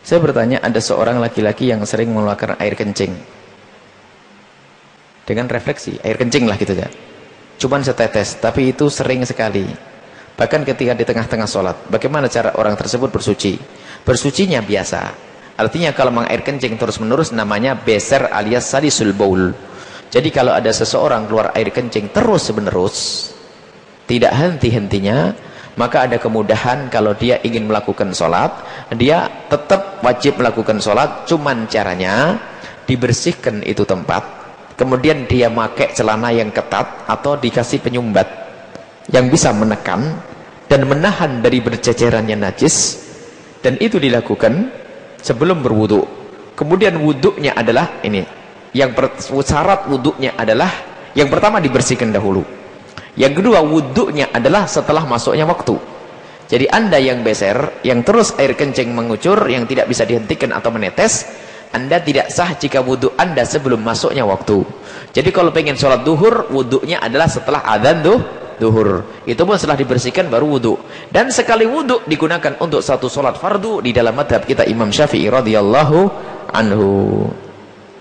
Saya bertanya, ada seorang laki-laki yang sering mengeluarkan air kencing. Dengan refleksi, air kencing lah gitu ya. Cuman setetes, tapi itu sering sekali. Bahkan ketika di tengah-tengah sholat. Bagaimana cara orang tersebut bersuci? Bersucinya biasa. Artinya kalau memang air kencing terus-menerus namanya beser alias salisul baul. Jadi kalau ada seseorang keluar air kencing terus-menerus, tidak henti-hentinya, maka ada kemudahan kalau dia ingin melakukan sholat, dia tetap wajib melakukan sholat, cuman caranya dibersihkan itu tempat, kemudian dia pakai celana yang ketat atau dikasih penyumbat yang bisa menekan dan menahan dari bercecerannya najis. Dan itu dilakukan sebelum berwudu. Kemudian wuduknya adalah ini. Yang syarat wuduknya adalah yang pertama dibersihkan dahulu yang kedua wuduknya adalah setelah masuknya waktu jadi anda yang beser yang terus air kencing mengucur yang tidak bisa dihentikan atau menetes anda tidak sah jika wudhu anda sebelum masuknya waktu jadi kalau pengen sholat duhur wuduknya adalah setelah adhan tuh duhur. Itu pun setelah dibersihkan baru wudhu. Dan sekali wudhu digunakan untuk satu solat fardu di dalam madhab kita Imam Syafi'i radhiyallahu anhu.